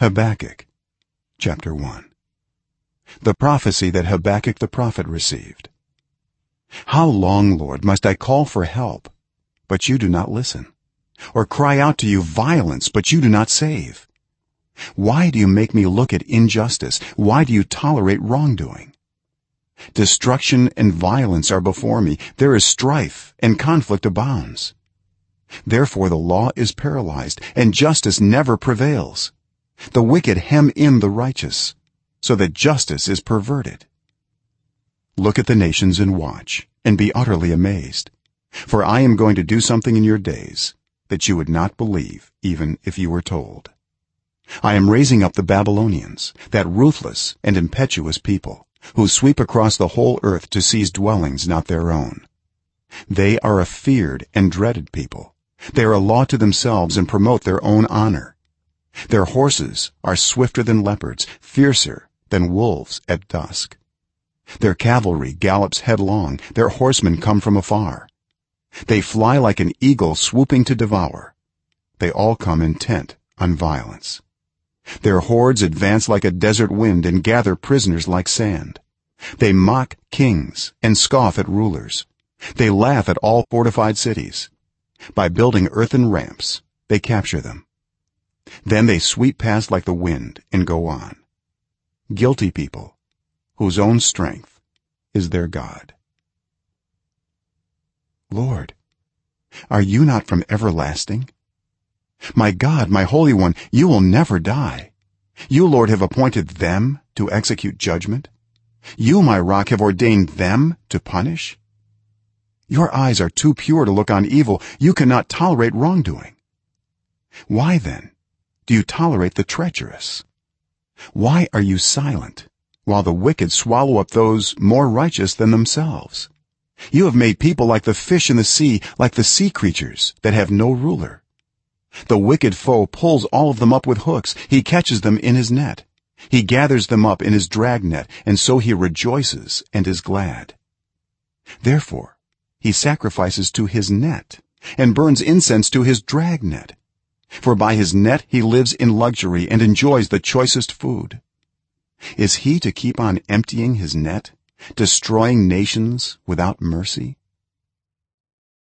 habakkuk chapter 1 the prophecy that habakkuk the prophet received. How long lord must i call for help but you do not listen? Or cry out to you violence but you do not save? Why do you make me look at injustice? Why do you tolerate wrongdoing? Destruction and violence are before me. There is strife and conflict abounds. Therefore the law is paralyzed and justice never prevails the wicked hem in the righteous so that justice is perverted. Look at the nations and watch and be utterly amazed. For i am going to do something in your days that you would not believe even if you were told. I am raising up the babylonians that ruthless and impetuous people who sweep across the whole earth to seize dwellings not their own. They are a feared and dreaded people. They are a law to themselves and promote their own honor their horses are swifter than leopards fiercer than wolves at dusk. Their cavalry gallops headlong their horsemen come from afar. They fly like an eagle swooping to devour. They all come intent on violence. Their hordes advance like a desert wind and gather prisoners like sand. They mock kings and scoff at rulers. They laugh at all fortified cities. By building earthen ramps they capture them then they sweep past like the wind and go on. Guilty people whose own strength is their god. Lord are you not from everlasting? My god my holy one you will never die. You lord have appointed them to execute judgment. You my rock have ordained them to punish. Your eyes are too pure to look on evil. You cannot tolerate wrongdoing. Why then do you tolerate the treacherous? Why are you silent while the wicked swallow up those more righteous than themselves? You have made people like the fish in the sea like the sea creatures that have no ruler. The wicked foe pulls all of them up with hooks. He catches them in his net. He gathers them up in his dragnet and so he rejoices and is glad. Therefore he sacrifices to his net and burns incense to his dragnet for by his net he lives in luxury and enjoys the choicest food. Is he to keep on emptying his net destroying nations without mercy